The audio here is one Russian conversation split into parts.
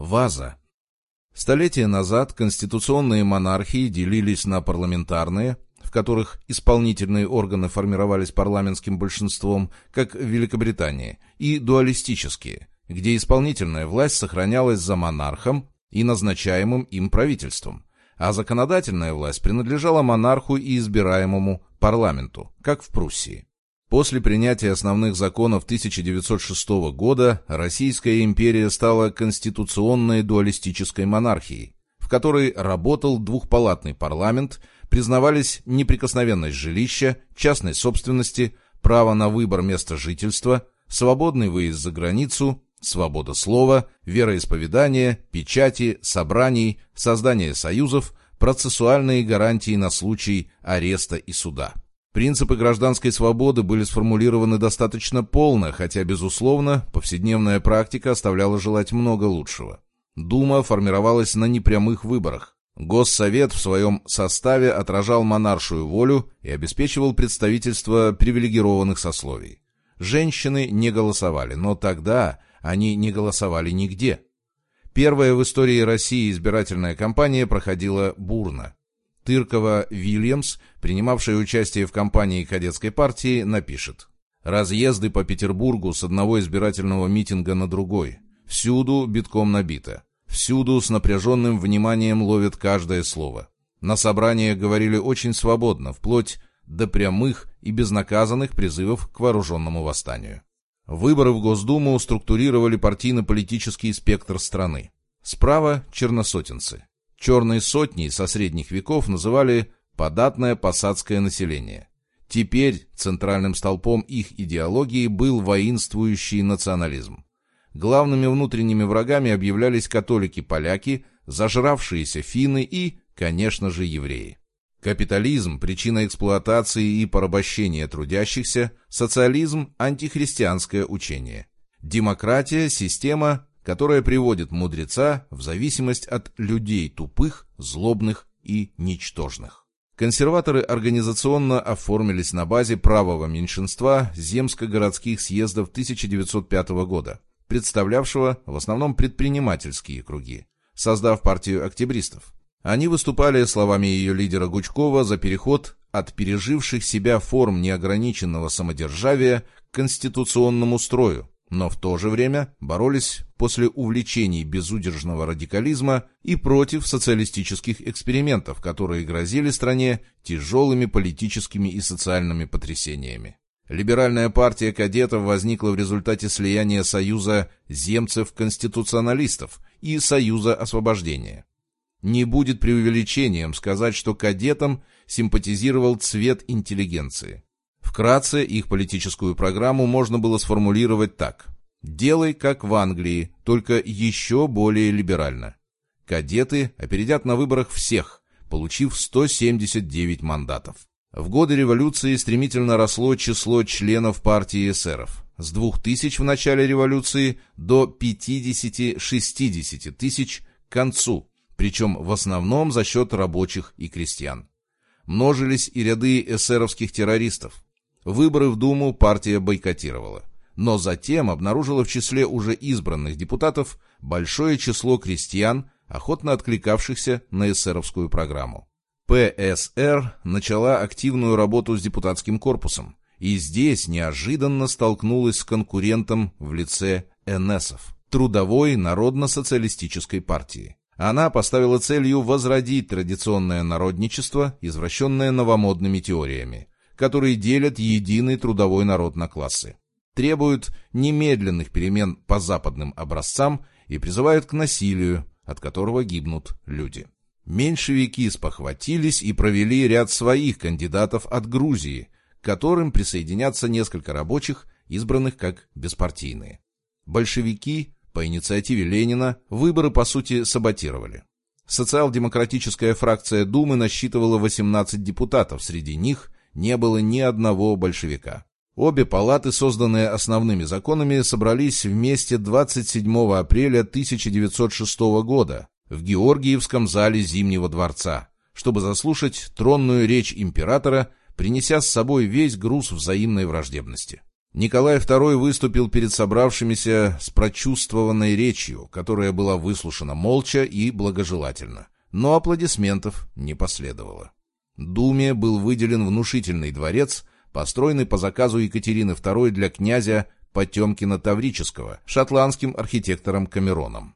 Ваза. Столетия назад конституционные монархии делились на парламентарные, в которых исполнительные органы формировались парламентским большинством, как в Великобритании, и дуалистические, где исполнительная власть сохранялась за монархом и назначаемым им правительством, а законодательная власть принадлежала монарху и избираемому парламенту, как в Пруссии. После принятия основных законов 1906 года Российская империя стала конституционной дуалистической монархией, в которой работал двухпалатный парламент, признавались неприкосновенность жилища, частной собственности, право на выбор места жительства, свободный выезд за границу, свобода слова, вероисповедания, печати, собраний, создание союзов, процессуальные гарантии на случай ареста и суда. Принципы гражданской свободы были сформулированы достаточно полно, хотя, безусловно, повседневная практика оставляла желать много лучшего. Дума формировалась на непрямых выборах. Госсовет в своем составе отражал монаршую волю и обеспечивал представительство привилегированных сословий. Женщины не голосовали, но тогда они не голосовали нигде. Первая в истории России избирательная кампания проходила бурно. Тыркова-Вильямс, принимавшая участие в кампании кадетской партии, напишет. «Разъезды по Петербургу с одного избирательного митинга на другой. Всюду битком набито. Всюду с напряженным вниманием ловят каждое слово. На собраниях говорили очень свободно, вплоть до прямых и безнаказанных призывов к вооруженному восстанию. Выборы в Госдуму структурировали партийно-политический спектр страны. Справа – черносотенцы. Черные сотни со средних веков называли «податное посадское население». Теперь центральным столпом их идеологии был воинствующий национализм. Главными внутренними врагами объявлялись католики-поляки, зажравшиеся финны и, конечно же, евреи. Капитализм – причина эксплуатации и порабощения трудящихся, социализм – антихристианское учение. Демократия – система, которая приводит мудреца в зависимость от людей тупых, злобных и ничтожных. Консерваторы организационно оформились на базе правого меньшинства земско-городских съездов 1905 года, представлявшего в основном предпринимательские круги, создав партию октябристов. Они выступали, словами ее лидера Гучкова, за переход от переживших себя форм неограниченного самодержавия к конституционному строю, но в то же время боролись после увлечений безудержного радикализма и против социалистических экспериментов, которые грозили стране тяжелыми политическими и социальными потрясениями. Либеральная партия кадетов возникла в результате слияния Союза земцев-конституционалистов и Союза освобождения. Не будет преувеличением сказать, что кадетам симпатизировал цвет интеллигенции. Вкратце их политическую программу можно было сформулировать так. «Делай, как в Англии, только еще более либерально». Кадеты опередят на выборах всех, получив 179 мандатов. В годы революции стремительно росло число членов партии эсеров. С 2000 в начале революции до 50-60 тысяч к концу причем в основном за счет рабочих и крестьян. Множились и ряды эсеровских террористов. Выборы в Думу партия бойкотировала. Но затем обнаружила в числе уже избранных депутатов большое число крестьян, охотно откликавшихся на эсеровскую программу. ПСР начала активную работу с депутатским корпусом, и здесь неожиданно столкнулась с конкурентом в лице НСов, Трудовой народно-социалистической партии. Она поставила целью возродить традиционное народничество, извращенное новомодными теориями, которые делят единый трудовой народ на классы, требуют немедленных перемен по западным образцам и призывают к насилию, от которого гибнут люди. Меньшевики спохватились и провели ряд своих кандидатов от Грузии, к которым присоединятся несколько рабочих, избранных как беспартийные. Большевики по инициативе Ленина выборы, по сути, саботировали. Социал-демократическая фракция Думы насчитывала 18 депутатов, среди них не было ни одного большевика. Обе палаты, созданные основными законами, собрались вместе 27 апреля 1906 года в Георгиевском зале Зимнего дворца, чтобы заслушать тронную речь императора, принеся с собой весь груз взаимной враждебности. Николай II выступил перед собравшимися с прочувствованной речью, которая была выслушана молча и благожелательно. Но аплодисментов не последовало. Думе был выделен внушительный дворец, построенный по заказу Екатерины II для князя Потемкина Таврического, шотландским архитектором Камероном.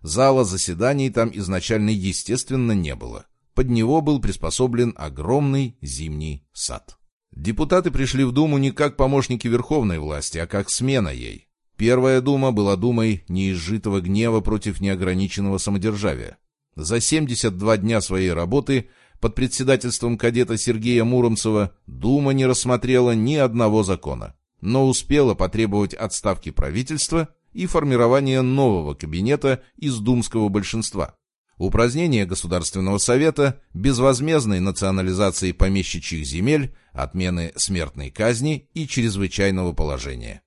Зала заседаний там изначально естественно не было. Под него был приспособлен огромный зимний сад. Депутаты пришли в Думу не как помощники верховной власти, а как смена ей. Первая Дума была Думой неизжитого гнева против неограниченного самодержавия. За 72 дня своей работы под председательством кадета Сергея Муромцева Дума не рассмотрела ни одного закона, но успела потребовать отставки правительства и формирования нового кабинета из думского большинства упразднение Государственного совета, безвозмездной национализации помещичьих земель, отмены смертной казни и чрезвычайного положения.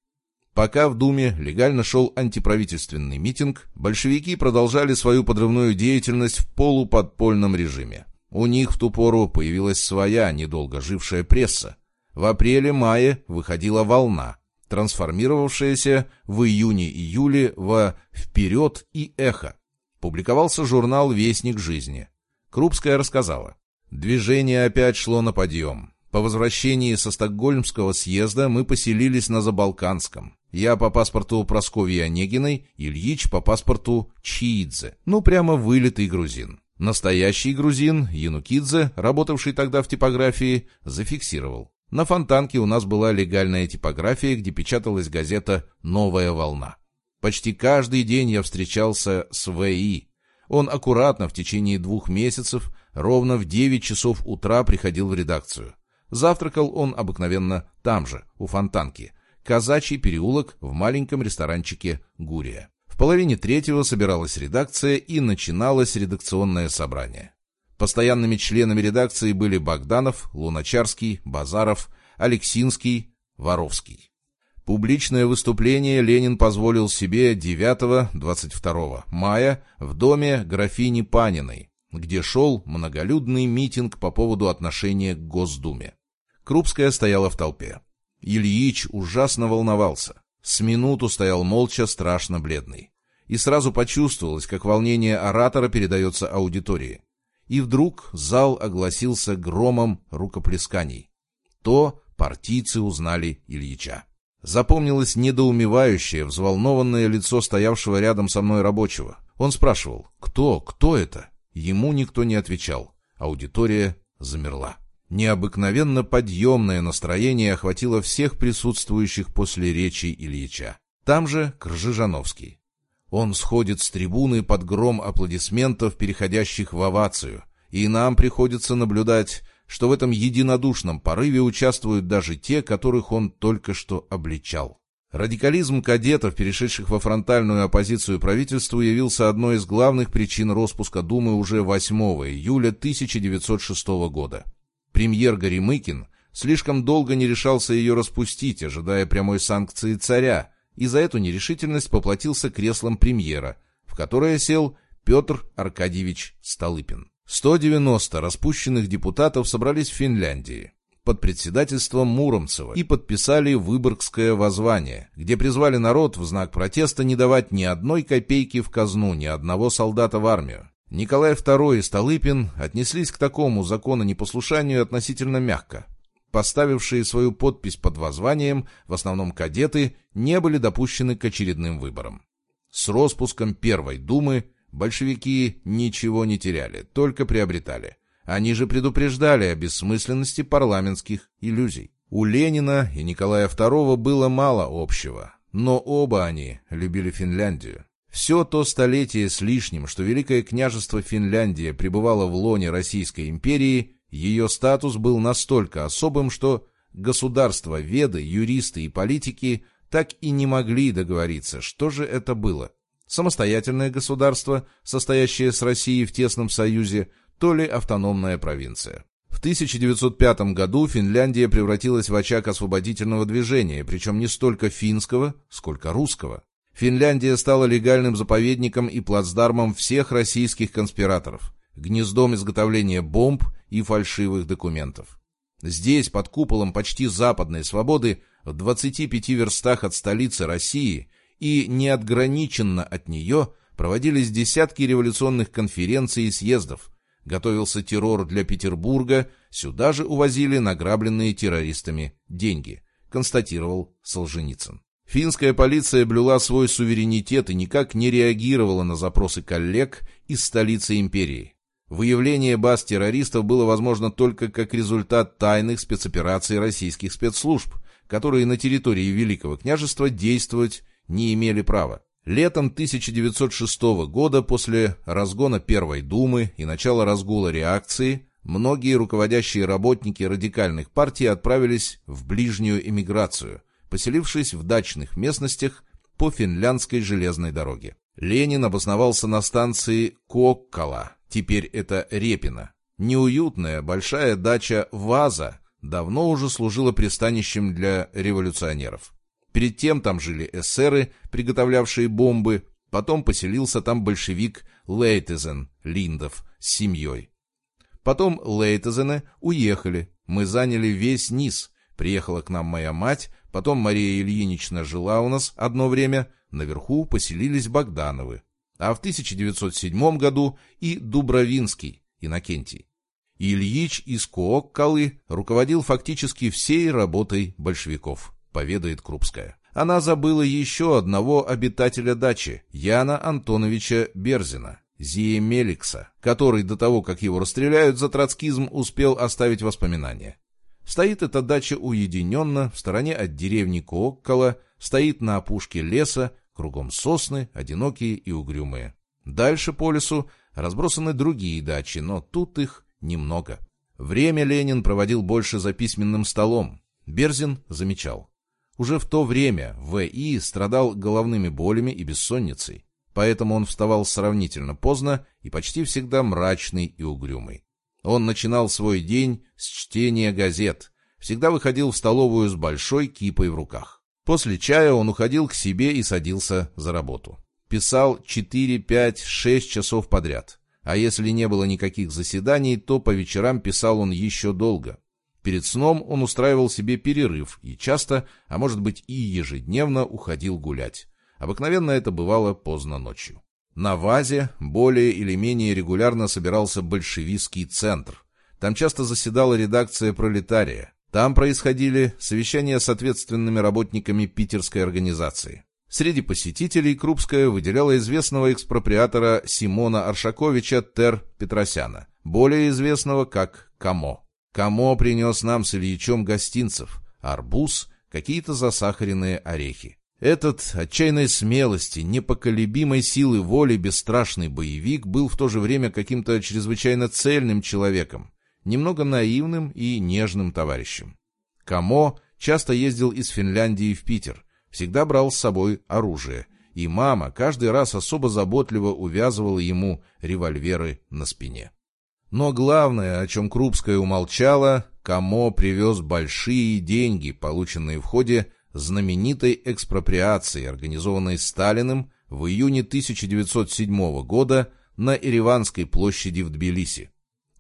Пока в Думе легально шел антиправительственный митинг, большевики продолжали свою подрывную деятельность в полуподпольном режиме. У них в ту пору появилась своя, недолго жившая пресса. В апреле-мае выходила «Волна», трансформировавшаяся в июне-июле в «Вперед» и «Эхо», публиковался журнал «Вестник жизни». Крупская рассказала. Движение опять шло на подъем. По возвращении со Стокгольмского съезда мы поселились на Забалканском. Я по паспорту Прасковьи Онегиной, Ильич по паспорту Чиидзе. Ну, прямо вылитый грузин. Настоящий грузин, Янукидзе, работавший тогда в типографии, зафиксировал. На Фонтанке у нас была легальная типография, где печаталась газета «Новая волна». Почти каждый день я встречался с В.И. Он аккуратно в течение двух месяцев ровно в 9 часов утра приходил в редакцию. Завтракал он обыкновенно там же, у Фонтанки. Казачий переулок в маленьком ресторанчике «Гурия». В половине третьего собиралась редакция и начиналось редакционное собрание. Постоянными членами редакции были Богданов, Луначарский, Базаров, Алексинский, Воровский. Публичное выступление Ленин позволил себе 9-22 мая в доме графини Паниной, где шел многолюдный митинг по поводу отношения к Госдуме. Крупская стояла в толпе. Ильич ужасно волновался. С минуту стоял молча, страшно бледный. И сразу почувствовалось, как волнение оратора передается аудитории. И вдруг зал огласился громом рукоплесканий. То партийцы узнали Ильича. Запомнилось недоумевающее, взволнованное лицо стоявшего рядом со мной рабочего. Он спрашивал «Кто? Кто это?» Ему никто не отвечал. Аудитория замерла. Необыкновенно подъемное настроение охватило всех присутствующих после речи Ильича. Там же Кржижановский. Он сходит с трибуны под гром аплодисментов, переходящих в овацию, и нам приходится наблюдать что в этом единодушном порыве участвуют даже те, которых он только что обличал. Радикализм кадетов, перешедших во фронтальную оппозицию правительству, явился одной из главных причин распуска Думы уже 8 июля 1906 года. Премьер Горемыкин слишком долго не решался ее распустить, ожидая прямой санкции царя, и за эту нерешительность поплатился креслом премьера, в которое сел Петр Аркадьевич Столыпин. 190 распущенных депутатов собрались в Финляндии под председательством Муромцева и подписали Выборгское воззвание, где призвали народ в знак протеста не давать ни одной копейки в казну, ни одного солдата в армию. Николай II и Столыпин отнеслись к такому закононепослушанию относительно мягко. Поставившие свою подпись под воззванием, в основном кадеты, не были допущены к очередным выборам. С распуском Первой Думы Большевики ничего не теряли, только приобретали. Они же предупреждали о бессмысленности парламентских иллюзий. У Ленина и Николая II было мало общего, но оба они любили Финляндию. Все то столетие с лишним, что Великое княжество Финляндия пребывало в лоне Российской империи, ее статус был настолько особым, что государства, веды, юристы и политики так и не могли договориться, что же это было самостоятельное государство, состоящее с Россией в тесном союзе, то ли автономная провинция. В 1905 году Финляндия превратилась в очаг освободительного движения, причем не столько финского, сколько русского. Финляндия стала легальным заповедником и плацдармом всех российских конспираторов, гнездом изготовления бомб и фальшивых документов. Здесь, под куполом почти западной свободы, в 25 верстах от столицы России и неотграниченно от нее проводились десятки революционных конференций и съездов, готовился террор для Петербурга, сюда же увозили награбленные террористами деньги, констатировал Солженицын. Финская полиция блюла свой суверенитет и никак не реагировала на запросы коллег из столицы империи. Выявление баз террористов было возможно только как результат тайных спецопераций российских спецслужб, которые на территории Великого княжества действовать не имели права. Летом 1906 года, после разгона Первой Думы и начала разгула реакции, многие руководящие работники радикальных партий отправились в ближнюю эмиграцию, поселившись в дачных местностях по финляндской железной дороге. Ленин обосновался на станции Коккала, теперь это Репино. Неуютная большая дача Ваза давно уже служила пристанищем для революционеров. Перед тем там жили эсеры, приготовлявшие бомбы, потом поселился там большевик Лейтезен Линдов с семьей. Потом Лейтезены уехали, мы заняли весь низ, приехала к нам моя мать, потом Мария Ильинична жила у нас одно время, наверху поселились Богдановы, а в 1907 году и Дубровинский, Иннокентий. Ильич из Кооккалы руководил фактически всей работой большевиков поведает Крупская. Она забыла еще одного обитателя дачи, Яна Антоновича Берзина, Зия Меликса, который до того, как его расстреляют за троцкизм, успел оставить воспоминания. Стоит эта дача уединенно, в стороне от деревни Кооккола, стоит на опушке леса, кругом сосны, одинокие и угрюмые. Дальше по лесу разбросаны другие дачи, но тут их немного. Время Ленин проводил больше за письменным столом. Берзин замечал. Уже в то время В.И. страдал головными болями и бессонницей, поэтому он вставал сравнительно поздно и почти всегда мрачный и угрюмый. Он начинал свой день с чтения газет, всегда выходил в столовую с большой кипой в руках. После чая он уходил к себе и садился за работу. Писал 4, 5, 6 часов подряд. А если не было никаких заседаний, то по вечерам писал он еще долго. Перед сном он устраивал себе перерыв и часто, а может быть и ежедневно, уходил гулять. Обыкновенно это бывало поздно ночью. На ВАЗе более или менее регулярно собирался большевистский центр. Там часто заседала редакция «Пролетария». Там происходили совещания с ответственными работниками питерской организации. Среди посетителей Крупская выделяла известного экспроприатора Симона Аршаковича Тер Петросяна, более известного как Камо. Камо принес нам с Ильичом гостинцев, арбуз, какие-то засахаренные орехи. Этот отчаянной смелости, непоколебимой силы воли бесстрашный боевик был в то же время каким-то чрезвычайно цельным человеком, немного наивным и нежным товарищем. Камо часто ездил из Финляндии в Питер, всегда брал с собой оружие, и мама каждый раз особо заботливо увязывала ему револьверы на спине. Но главное, о чем Крупская умолчала, Камо привез большие деньги, полученные в ходе знаменитой экспроприации, организованной Сталиным в июне 1907 года на Ереванской площади в Тбилиси.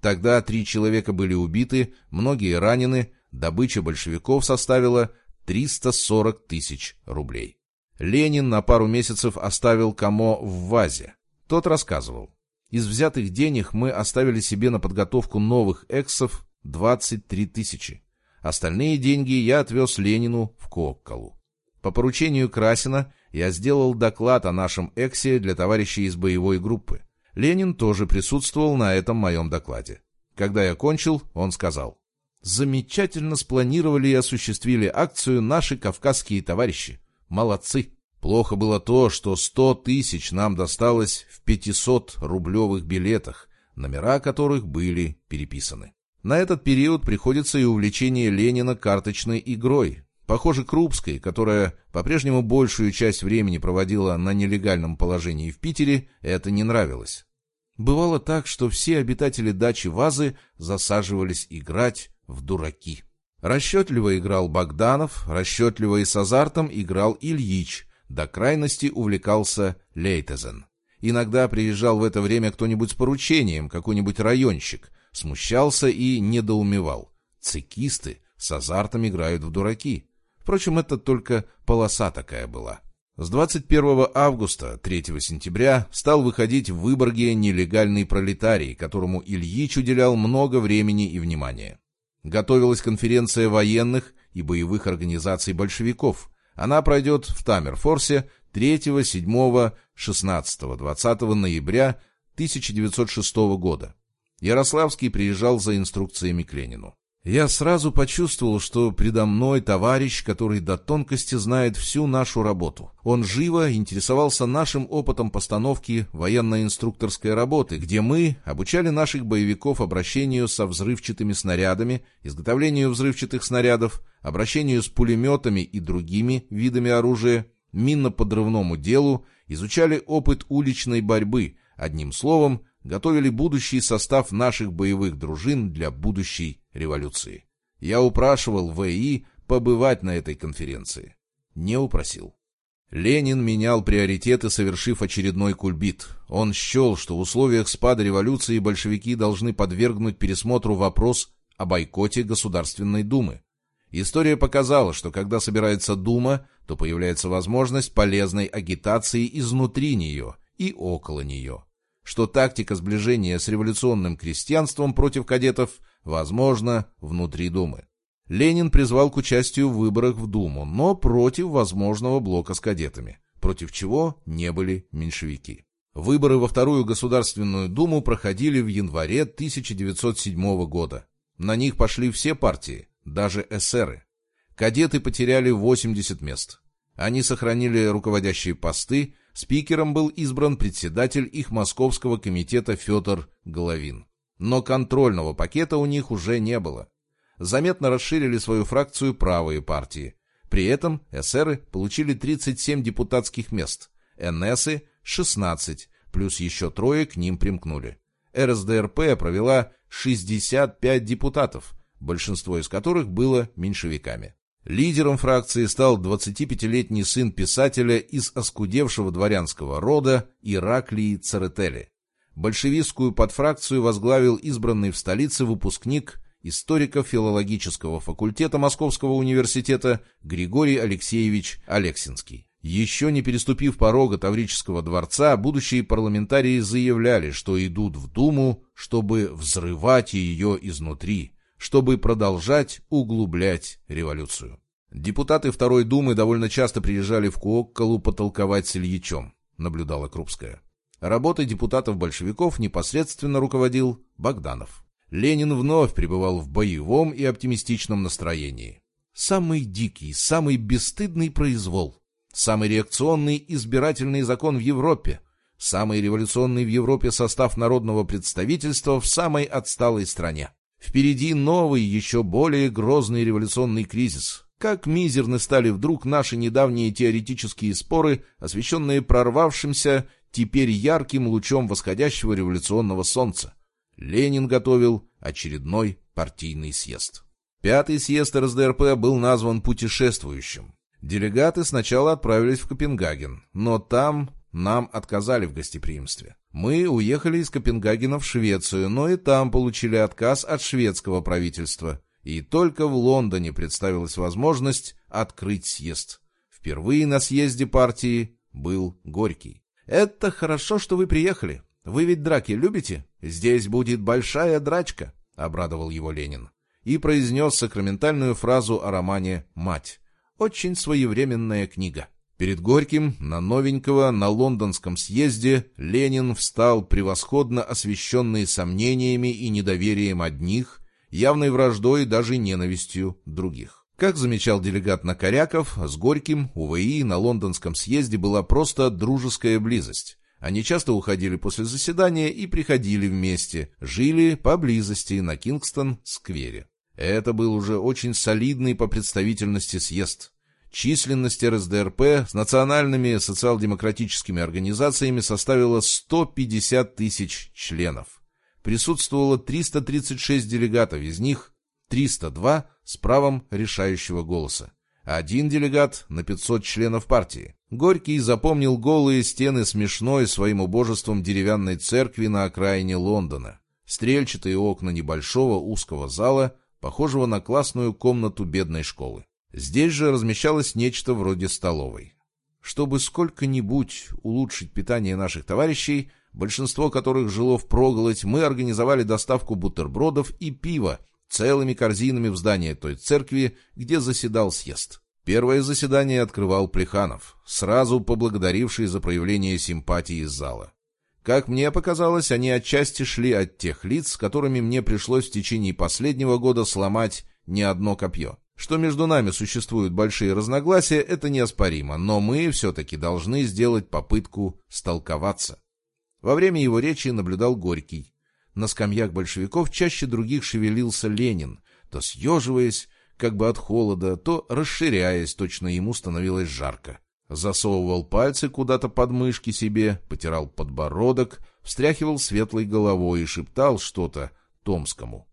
Тогда три человека были убиты, многие ранены, добыча большевиков составила 340 тысяч рублей. Ленин на пару месяцев оставил Камо в ВАЗе. Тот рассказывал. Из взятых денег мы оставили себе на подготовку новых эксов 23 тысячи. Остальные деньги я отвез Ленину в Кокколу. По поручению Красина я сделал доклад о нашем эксе для товарищей из боевой группы. Ленин тоже присутствовал на этом моем докладе. Когда я кончил, он сказал, «Замечательно спланировали и осуществили акцию наши кавказские товарищи. Молодцы!» Плохо было то, что сто тысяч нам досталось в 500-рублевых билетах, номера которых были переписаны. На этот период приходится и увлечение Ленина карточной игрой. Похоже, Крупской, которая по-прежнему большую часть времени проводила на нелегальном положении в Питере, это не нравилось. Бывало так, что все обитатели дачи Вазы засаживались играть в дураки. Расчетливо играл Богданов, расчетливо и с азартом играл Ильич, до крайности увлекался Лейтезен. Иногда приезжал в это время кто-нибудь с поручением, какой-нибудь районщик, смущался и недоумевал. Цикисты с азартом играют в дураки. Впрочем, это только полоса такая была. С 21 августа 3 сентября стал выходить в Выборге нелегальный пролетарий, которому Ильич уделял много времени и внимания. Готовилась конференция военных и боевых организаций большевиков. Она пройдет в Тамерфорсе 3, 7, 16, 20 ноября 1906 года. Ярославский приезжал за инструкциями к Ленину. Я сразу почувствовал, что предо мной товарищ, который до тонкости знает всю нашу работу. Он живо интересовался нашим опытом постановки военно-инструкторской работы, где мы обучали наших боевиков обращению со взрывчатыми снарядами, изготовлению взрывчатых снарядов, обращению с пулеметами и другими видами оружия, минно-подрывному делу, изучали опыт уличной борьбы, одним словом, готовили будущий состав наших боевых дружин для будущей революции. Я упрашивал ВИ побывать на этой конференции. Не упросил. Ленин менял приоритеты, совершив очередной кульбит. Он счел, что в условиях спада революции большевики должны подвергнуть пересмотру вопрос о бойкоте Государственной Думы. История показала, что когда собирается Дума, то появляется возможность полезной агитации изнутри нее и около нее что тактика сближения с революционным крестьянством против кадетов возможна внутри Думы. Ленин призвал к участию в выборах в Думу, но против возможного блока с кадетами, против чего не были меньшевики. Выборы во Вторую Государственную Думу проходили в январе 1907 года. На них пошли все партии, даже эсеры. Кадеты потеряли 80 мест. Они сохранили руководящие посты, Спикером был избран председатель их московского комитета Федор Головин. Но контрольного пакета у них уже не было. Заметно расширили свою фракцию правые партии. При этом эсеры получили 37 депутатских мест, НСы – 16, плюс еще трое к ним примкнули. РСДРП провела 65 депутатов, большинство из которых было меньшевиками. Лидером фракции стал 25-летний сын писателя из оскудевшего дворянского рода Ираклии Церетели. Большевистскую подфракцию возглавил избранный в столице выпускник историко-филологического факультета Московского университета Григорий Алексеевич Алексинский. Еще не переступив порога Таврического дворца, будущие парламентарии заявляли, что идут в Думу, чтобы взрывать ее изнутри, чтобы продолжать углублять революцию. Депутаты Второй Думы довольно часто приезжали в Куокколу потолковать с Ильичом, наблюдала Крупская. Работой депутатов-большевиков непосредственно руководил Богданов. Ленин вновь пребывал в боевом и оптимистичном настроении. Самый дикий, самый бесстыдный произвол, самый реакционный избирательный закон в Европе, самый революционный в Европе состав народного представительства в самой отсталой стране. Впереди новый, еще более грозный революционный кризис. Как мизерны стали вдруг наши недавние теоретические споры, освещенные прорвавшимся, теперь ярким лучом восходящего революционного солнца. Ленин готовил очередной партийный съезд. Пятый съезд РСДРП был назван «путешествующим». Делегаты сначала отправились в Копенгаген, но там нам отказали в гостеприимстве. Мы уехали из Копенгагена в Швецию, но и там получили отказ от шведского правительства. И только в Лондоне представилась возможность открыть съезд. Впервые на съезде партии был Горький. «Это хорошо, что вы приехали. Вы ведь драки любите? Здесь будет большая драчка», — обрадовал его Ленин. И произнес сакраментальную фразу о романе «Мать». Очень своевременная книга. Перед Горьким на новенького на лондонском съезде Ленин встал превосходно освещенный сомнениями и недоверием одних, явной враждой и даже ненавистью других. Как замечал делегат Накоряков, с Горьким у ВИ на лондонском съезде была просто дружеская близость. Они часто уходили после заседания и приходили вместе, жили поблизости на Кингстон-сквере. Это был уже очень солидный по представительности съезд. Численность РСДРП с национальными социал-демократическими организациями составила 150 тысяч членов. Присутствовало 336 делегатов, из них 302 с правом решающего голоса. Один делегат на 500 членов партии. Горький запомнил голые стены смешной своим убожеством деревянной церкви на окраине Лондона. Стрельчатые окна небольшого узкого зала, похожего на классную комнату бедной школы. Здесь же размещалось нечто вроде столовой. Чтобы сколько-нибудь улучшить питание наших товарищей, большинство которых жило в проголодь, мы организовали доставку бутербродов и пива целыми корзинами в здание той церкви, где заседал съезд. Первое заседание открывал Плеханов, сразу поблагодаривший за проявление симпатии из зала. Как мне показалось, они отчасти шли от тех лиц, с которыми мне пришлось в течение последнего года сломать не одно копье. Что между нами существуют большие разногласия, это неоспоримо, но мы все-таки должны сделать попытку столковаться. Во время его речи наблюдал Горький. На скамьях большевиков чаще других шевелился Ленин, то съеживаясь, как бы от холода, то расширяясь, точно ему становилось жарко засовывал пальцы куда-то под мышки себе, потирал подбородок, встряхивал светлой головой и шептал что-то Томскому.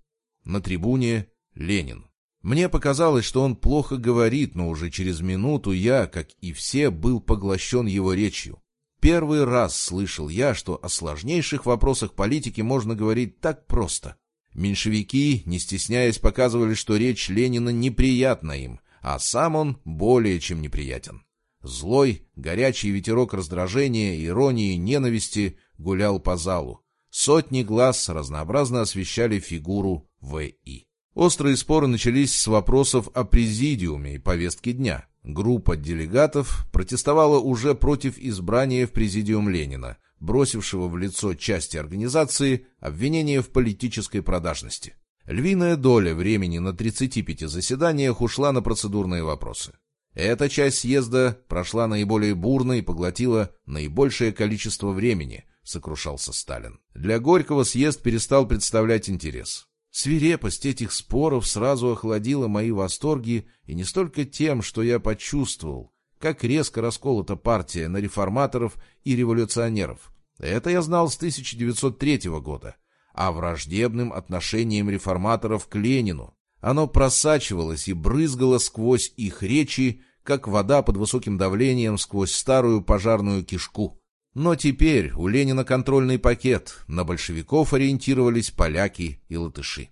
На трибуне Ленин. Мне показалось, что он плохо говорит, но уже через минуту я, как и все, был поглощен его речью. Первый раз слышал я, что о сложнейших вопросах политики можно говорить так просто. Меньшевики, не стесняясь, показывали, что речь Ленина неприятна им, а сам он более чем неприятен. Злой, горячий ветерок раздражения, иронии, ненависти гулял по залу. Сотни глаз разнообразно освещали фигуру В.И. Острые споры начались с вопросов о президиуме и повестке дня. Группа делегатов протестовала уже против избрания в президиум Ленина, бросившего в лицо части организации обвинение в политической продажности. Львиная доля времени на 35 заседаниях ушла на процедурные вопросы. Эта часть съезда прошла наиболее бурно и поглотила наибольшее количество времени, сокрушался Сталин. Для Горького съезд перестал представлять интерес. Свирепость этих споров сразу охладила мои восторги, и не столько тем, что я почувствовал, как резко расколота партия на реформаторов и революционеров. Это я знал с 1903 года, а враждебным отношением реформаторов к Ленину. Оно просачивалось и брызгало сквозь их речи, как вода под высоким давлением сквозь старую пожарную кишку. Но теперь у Ленина контрольный пакет, на большевиков ориентировались поляки и латыши.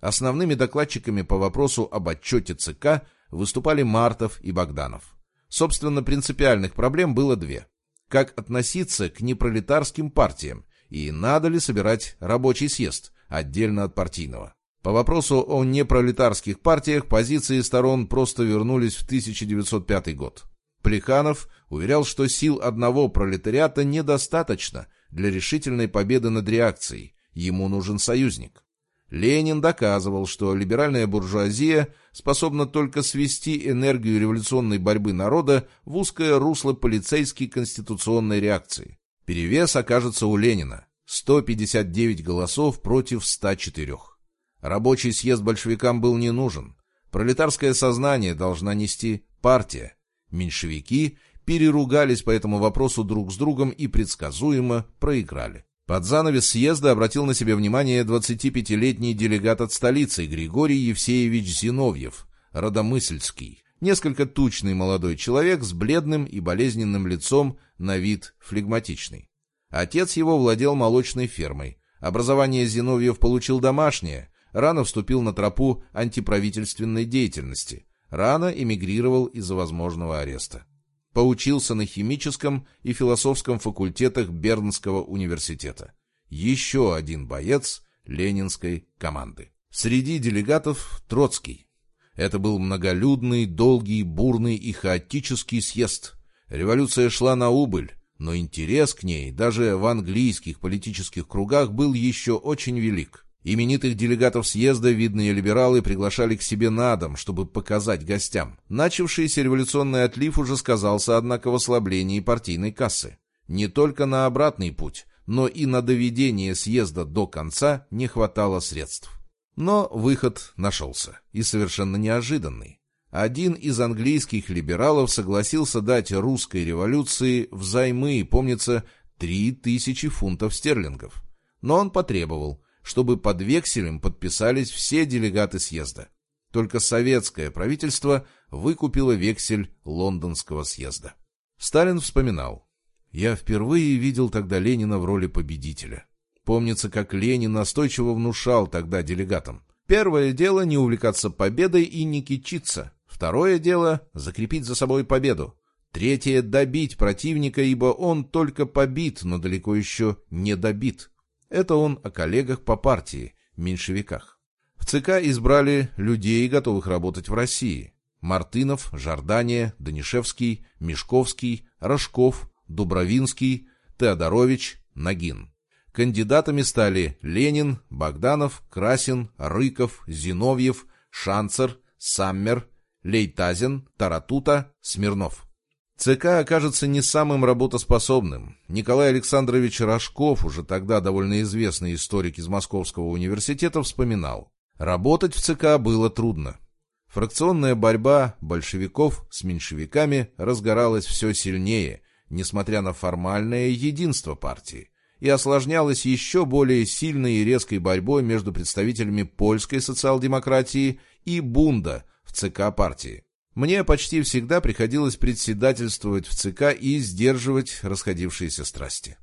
Основными докладчиками по вопросу об отчете ЦК выступали Мартов и Богданов. Собственно, принципиальных проблем было две. Как относиться к непролетарским партиям и надо ли собирать рабочий съезд, отдельно от партийного. По вопросу о непролетарских партиях позиции сторон просто вернулись в 1905 год. Плеханов уверял, что сил одного пролетариата недостаточно для решительной победы над реакцией, ему нужен союзник. Ленин доказывал, что либеральная буржуазия способна только свести энергию революционной борьбы народа в узкое русло полицейской конституционной реакции. Перевес окажется у Ленина – 159 голосов против 104. Рабочий съезд большевикам был не нужен. Пролетарское сознание должна нести партия. Меньшевики переругались по этому вопросу друг с другом и предсказуемо проиграли. Под занавес съезда обратил на себя внимание 25-летний делегат от столицы Григорий Евсеевич Зиновьев, родомысльский. Несколько тучный молодой человек с бледным и болезненным лицом, на вид флегматичный. Отец его владел молочной фермой. Образование Зиновьев получил домашнее, рано вступил на тропу антиправительственной деятельности, рано эмигрировал из-за возможного ареста. Поучился на химическом и философском факультетах Бернского университета. Еще один боец ленинской команды. Среди делегатов Троцкий. Это был многолюдный, долгий, бурный и хаотический съезд. Революция шла на убыль, но интерес к ней даже в английских политических кругах был еще очень велик. Именитых делегатов съезда видные либералы приглашали к себе на дом, чтобы показать гостям. Начавшийся революционный отлив уже сказался, однако, в ослаблении партийной кассы. Не только на обратный путь, но и на доведение съезда до конца не хватало средств. Но выход нашелся, и совершенно неожиданный. Один из английских либералов согласился дать русской революции взаймы, помнится, три тысячи фунтов стерлингов. Но он потребовал – чтобы под векселем подписались все делегаты съезда. Только советское правительство выкупило вексель лондонского съезда. Сталин вспоминал. «Я впервые видел тогда Ленина в роли победителя. Помнится, как Ленин настойчиво внушал тогда делегатам. Первое дело не увлекаться победой и не кичиться. Второе дело — закрепить за собой победу. Третье — добить противника, ибо он только побит, но далеко еще не добит. Это он о коллегах по партии, меньшевиках. В ЦК избрали людей, готовых работать в России. Мартынов, Жордания, Данишевский, Мешковский, Рожков, Дубровинский, Теодорович, Нагин. Кандидатами стали Ленин, Богданов, Красин, Рыков, Зиновьев, Шанцер, Саммер, Лейтазин, Таратута, Смирнов. ЦК окажется не самым работоспособным. Николай Александрович Рожков, уже тогда довольно известный историк из Московского университета, вспоминал. Работать в ЦК было трудно. Фракционная борьба большевиков с меньшевиками разгоралась все сильнее, несмотря на формальное единство партии, и осложнялась еще более сильной и резкой борьбой между представителями польской социал-демократии и Бунда в ЦК партии. Мне почти всегда приходилось председательствовать в ЦК и сдерживать расходившиеся страсти.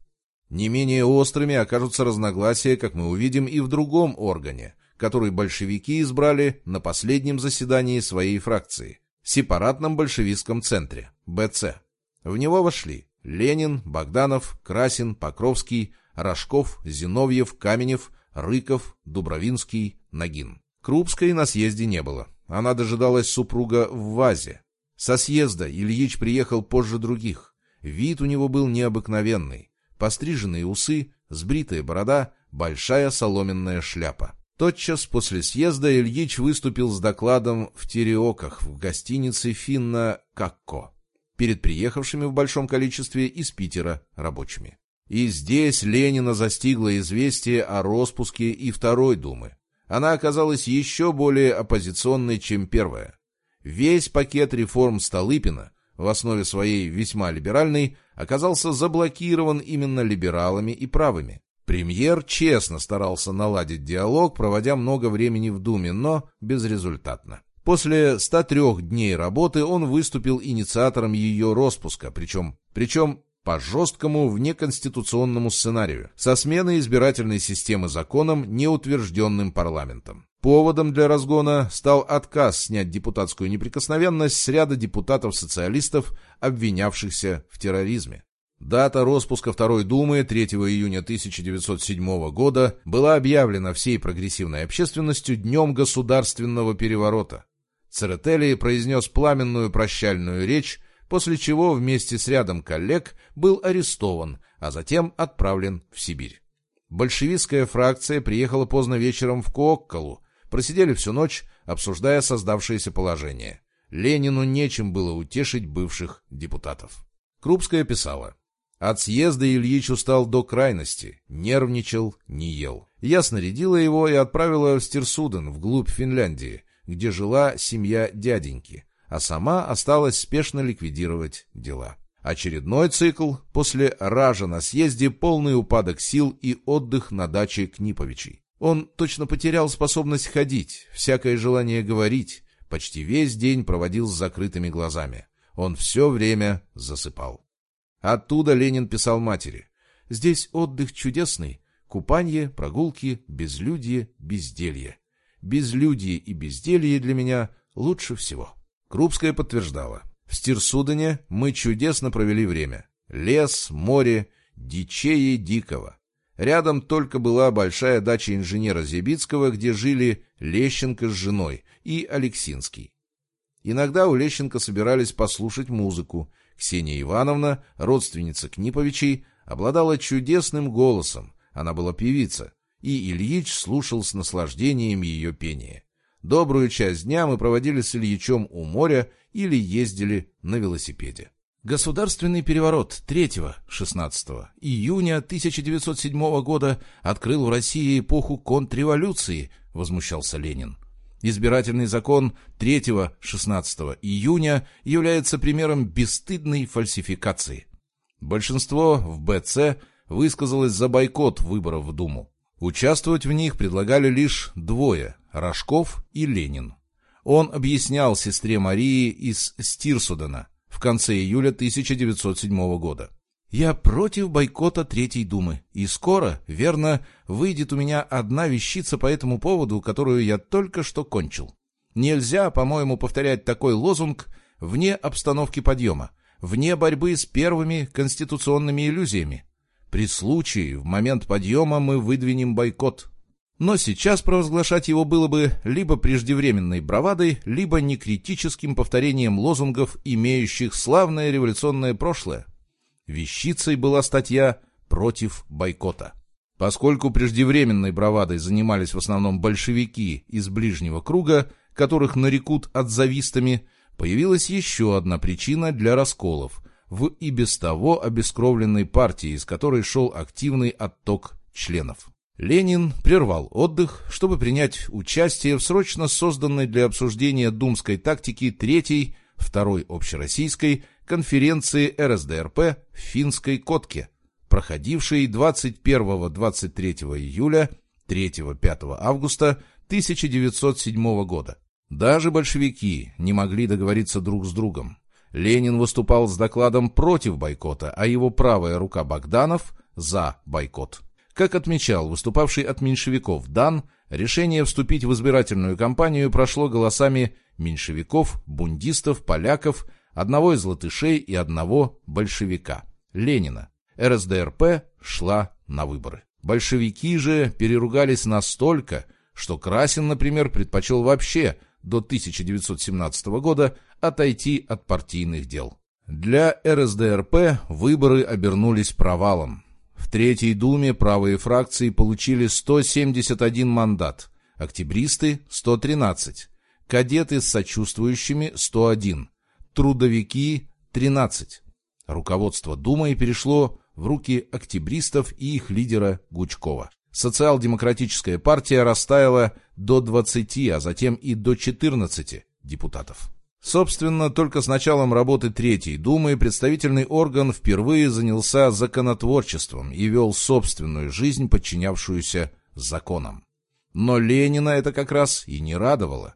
Не менее острыми окажутся разногласия, как мы увидим, и в другом органе, который большевики избрали на последнем заседании своей фракции – сепаратном большевистском центре, БЦ. В него вошли Ленин, Богданов, Красин, Покровский, Рожков, Зиновьев, Каменев, Рыков, Дубровинский, Нагин. Крупской на съезде не было. Она дожидалась супруга в ВАЗе. Со съезда Ильич приехал позже других. Вид у него был необыкновенный. Постриженные усы, сбритая борода, большая соломенная шляпа. Тотчас после съезда Ильич выступил с докладом в Тереоках в гостинице «Финна Какко» перед приехавшими в большом количестве из Питера рабочими. И здесь Ленина застигло известие о распуске и Второй Думы она оказалась еще более оппозиционной, чем первая. Весь пакет реформ Столыпина, в основе своей весьма либеральный, оказался заблокирован именно либералами и правыми. Премьер честно старался наладить диалог, проводя много времени в Думе, но безрезультатно. После 103 дней работы он выступил инициатором ее распуска, причем, причем по жесткому внеконституционному сценарию, со сменой избирательной системы законом, не утвержденным парламентом. Поводом для разгона стал отказ снять депутатскую неприкосновенность с ряда депутатов-социалистов, обвинявшихся в терроризме. Дата распуска Второй Думы 3 июня 1907 года была объявлена всей прогрессивной общественностью Днем государственного переворота. Церетели произнес пламенную прощальную речь, после чего вместе с рядом коллег был арестован, а затем отправлен в Сибирь. Большевистская фракция приехала поздно вечером в Кокколу, просидели всю ночь, обсуждая создавшееся положение. Ленину нечем было утешить бывших депутатов. Крупская писала. От съезда Ильич устал до крайности, нервничал, не ел. Я снарядила его и отправила в Стерсуден, вглубь Финляндии, где жила семья дяденьки а сама осталась спешно ликвидировать дела. Очередной цикл после ража на съезде полный упадок сил и отдых на даче Книповичей. Он точно потерял способность ходить, всякое желание говорить, почти весь день проводил с закрытыми глазами. Он все время засыпал. Оттуда Ленин писал матери. «Здесь отдых чудесный, купанье, прогулки, безлюдье, безделье. Безлюдье и безделье для меня лучше всего». Крупская подтверждала. В Стирсудане мы чудесно провели время. Лес, море, дичее дикого. Рядом только была большая дача инженера Зебицкого, где жили Лещенко с женой и Алексинский. Иногда у Лещенко собирались послушать музыку. Ксения Ивановна, родственница Книповичей, обладала чудесным голосом, она была певица, и Ильич слушал с наслаждением ее пение. Добрую часть дня мы проводили с Ильичом у моря или ездили на велосипеде. Государственный переворот 3-16 июня 1907 года открыл в России эпоху контрреволюции, возмущался Ленин. Избирательный закон 3-16 июня является примером бесстыдной фальсификации. Большинство в БЦ высказалось за бойкот выборов в Думу. Участвовать в них предлагали лишь двое – Рожков и Ленин. Он объяснял сестре Марии из Стирсудена в конце июля 1907 года. «Я против бойкота Третьей Думы, и скоро, верно, выйдет у меня одна вещица по этому поводу, которую я только что кончил. Нельзя, по-моему, повторять такой лозунг вне обстановки подъема, вне борьбы с первыми конституционными иллюзиями. При случае, в момент подъема мы выдвинем бойкот. Но сейчас провозглашать его было бы либо преждевременной бравадой, либо некритическим повторением лозунгов, имеющих славное революционное прошлое. Вещицей была статья «Против бойкота». Поскольку преждевременной бравадой занимались в основном большевики из ближнего круга, которых нарекут отзавистами, появилась еще одна причина для расколов в и без того обескровленной партии, из которой шел активный отток членов. Ленин прервал отдых, чтобы принять участие в срочно созданной для обсуждения думской тактики третьей, второй общероссийской конференции РСДРП в Финской Котке, проходившей 21-23 июля 3-5 августа 1907 года. Даже большевики не могли договориться друг с другом. Ленин выступал с докладом против бойкота, а его правая рука Богданов – за бойкот. Как отмечал выступавший от меньшевиков Дан, решение вступить в избирательную кампанию прошло голосами меньшевиков, бундистов, поляков, одного из латышей и одного большевика – Ленина. РСДРП шла на выборы. Большевики же переругались настолько, что Красин, например, предпочел вообще до 1917 года отойти от партийных дел. Для РСДРП выборы обернулись провалом. В Третьей Думе правые фракции получили 171 мандат, октябристы – 113, кадеты с сочувствующими – 101, трудовики – 13. Руководство Думой перешло в руки октябристов и их лидера Гучкова. Социал-демократическая партия растаяла до 20, а затем и до 14 депутатов. Собственно, только с началом работы Третьей Думы представительный орган впервые занялся законотворчеством и вел собственную жизнь, подчинявшуюся законам. Но Ленина это как раз и не радовало.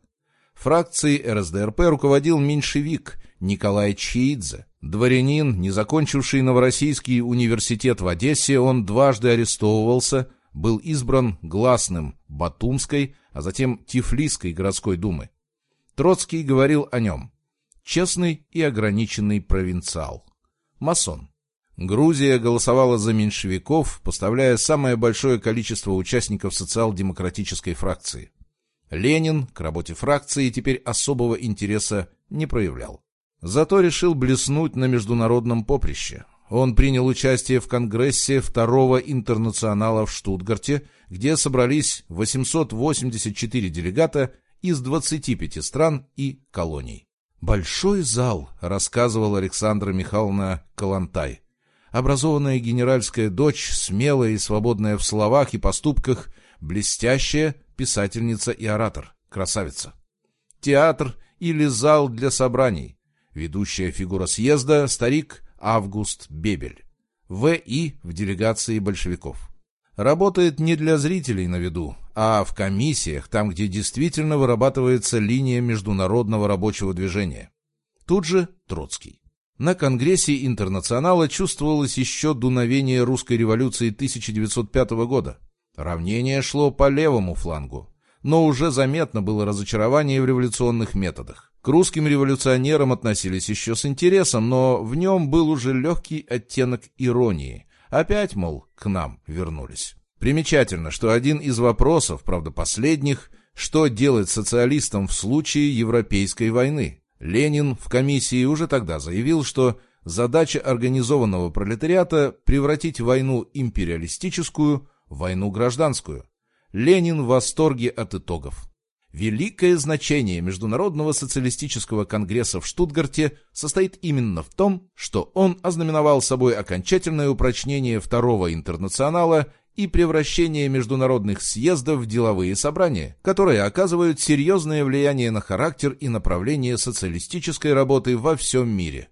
Фракцией РСДРП руководил меньшевик Николай Чиидзе. Дворянин, не закончивший Новороссийский университет в Одессе, он дважды арестовывался, был избран гласным Батумской, а затем Тифлисской городской думы. Троцкий говорил о нем. Честный и ограниченный провинциал. Масон. Грузия голосовала за меньшевиков, поставляя самое большое количество участников социал-демократической фракции. Ленин к работе фракции теперь особого интереса не проявлял. Зато решил блеснуть на международном поприще. Он принял участие в Конгрессе Второго интернационала в Штутгарте, где собрались 884 делегата из 25 стран и колоний. «Большой зал», — рассказывала Александра Михайловна Калантай. Образованная генеральская дочь, смелая и свободная в словах и поступках, блестящая писательница и оратор, красавица. Театр или зал для собраний. Ведущая фигура съезда — старик Август Бебель. В.И. в делегации большевиков. Работает не для зрителей на виду, а в комиссиях, там, где действительно вырабатывается линия международного рабочего движения. Тут же Троцкий. На Конгрессе Интернационала чувствовалось еще дуновение русской революции 1905 года. Равнение шло по левому флангу, но уже заметно было разочарование в революционных методах. К русским революционерам относились еще с интересом, но в нем был уже легкий оттенок иронии. Опять, мол, к нам вернулись. Примечательно, что один из вопросов, правда последних, что делать социалистам в случае Европейской войны. Ленин в комиссии уже тогда заявил, что задача организованного пролетариата превратить войну империалистическую в войну гражданскую. Ленин в восторге от итогов. Великое значение Международного социалистического конгресса в Штутгарте состоит именно в том, что он ознаменовал собой окончательное упрочнение Второго интернационала и превращение международных съездов в деловые собрания, которые оказывают серьезное влияние на характер и направление социалистической работы во всем мире.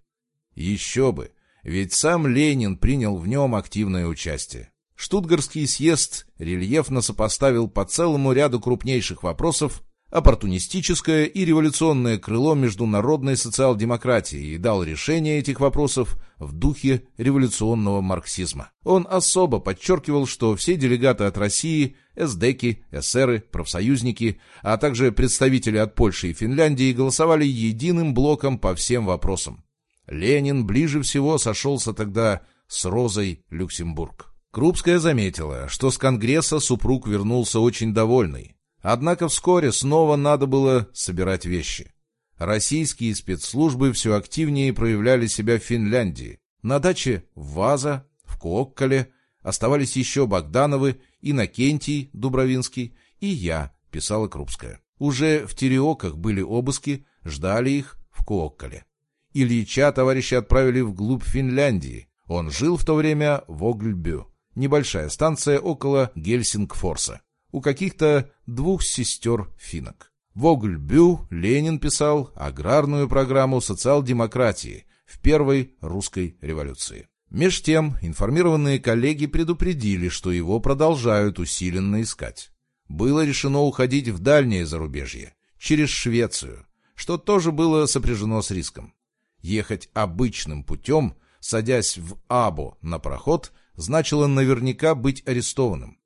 Еще бы, ведь сам Ленин принял в нем активное участие. Штутгарский съезд рельефно сопоставил по целому ряду крупнейших вопросов оппортунистическое и революционное крыло международной социал-демократии и дал решение этих вопросов в духе революционного марксизма. Он особо подчеркивал, что все делегаты от России, эсдеки, эсеры, профсоюзники, а также представители от Польши и Финляндии голосовали единым блоком по всем вопросам. Ленин ближе всего сошелся тогда с Розой Люксембург. Крупская заметила, что с Конгресса супруг вернулся очень довольный. Однако вскоре снова надо было собирать вещи. Российские спецслужбы все активнее проявляли себя в Финляндии. На даче в Ваза, в Куоккале оставались еще Богдановы, Иннокентий Дубровинский и я, писала Крупская. Уже в Тереоках были обыски, ждали их в Куоккале. Ильича товарищи отправили вглубь Финляндии. Он жил в то время в Огльбю, небольшая станция около Гельсингфорса у каких-то двух сестер-финок. В Огльбю Ленин писал аграрную программу социал-демократии в первой русской революции. Меж тем, информированные коллеги предупредили, что его продолжают усиленно искать. Было решено уходить в дальнее зарубежье, через Швецию, что тоже было сопряжено с риском. Ехать обычным путем, садясь в Або на проход, значило наверняка быть арестованным.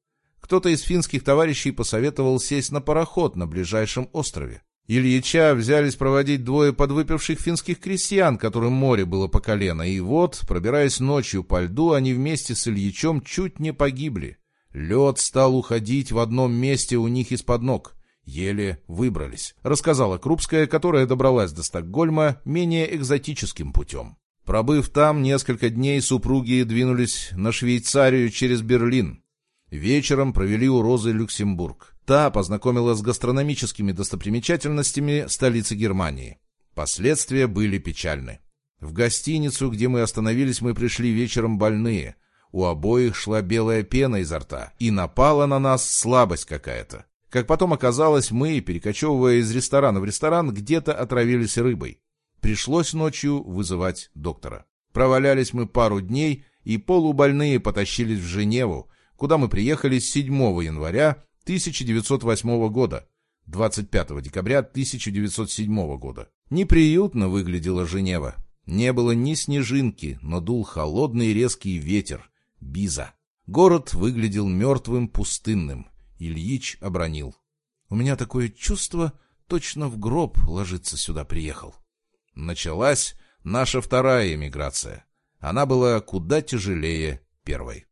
Кто-то из финских товарищей посоветовал сесть на пароход на ближайшем острове. Ильича взялись проводить двое подвыпивших финских крестьян, которым море было по колено, и вот, пробираясь ночью по льду, они вместе с Ильичом чуть не погибли. Лед стал уходить в одном месте у них из-под ног. Еле выбрались, рассказала Крупская, которая добралась до Стокгольма менее экзотическим путем. Пробыв там несколько дней, супруги двинулись на Швейцарию через Берлин. Вечером провели у Розы Люксембург. Та познакомила с гастрономическими достопримечательностями столицы Германии. Последствия были печальны. В гостиницу, где мы остановились, мы пришли вечером больные. У обоих шла белая пена изо рта, и напала на нас слабость какая-то. Как потом оказалось, мы, перекочевывая из ресторана в ресторан, где-то отравились рыбой. Пришлось ночью вызывать доктора. Провалялись мы пару дней, и полубольные потащились в Женеву, куда мы приехали 7 января 1908 года, 25 декабря 1907 года. Неприютно выглядела Женева. Не было ни снежинки, но дул холодный резкий ветер, биза. Город выглядел мертвым, пустынным. Ильич обронил. «У меня такое чувство, точно в гроб ложиться сюда приехал». Началась наша вторая эмиграция. Она была куда тяжелее первой.